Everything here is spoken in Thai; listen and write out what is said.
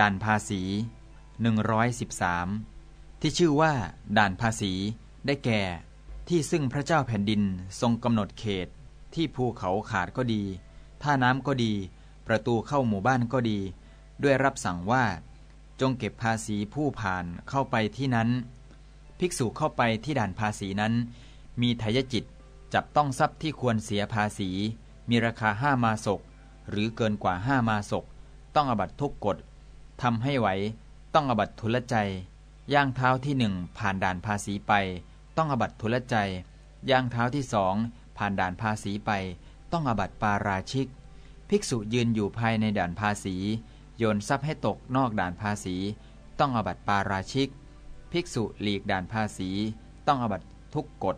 ด่านภาษี 113 ที่ชื่อว่า ด่านภาษี ได้แก่ ที่ซึ่งพระเจ้าแผ่นดินทรงกำหนดเขต ที่ภูเขาขาดก็ดี ท่าน้ำก็ดี ประตูเข้าหมู่บ้านก็ดี ด้วยรับสั่งว่า จงเก็บภาษีผู้ผ่านเข้าไปที่นั้น ภิกษุเข้าไปที่ด่านภาษีนั้น มีทายจิตจับต้องทรัพย์ที่ควรเสียภาษี มีราคาห้ามาศกหรือเกินกว่าห้ามาศกต้องอบัตทุกกฎ ทำให้ไหว ต้องอบัตทุลใจ ย่างเท้าที่หนึ่งผ่านด่านภาษีไป ต้องอบัตทุลใจ ย่างเท้าที่สองผ่านด่านภาษีไป ต้องอบัตปาราชิก ภิกษุยืนอยู่ภายในด่านภาษี โยนทรัพย์ให้ตกนอกด่านภาษี ต้องอบัตปาราชิก ภิกษุหลีกด่านภาษี ต้องอบัตทุกกฎ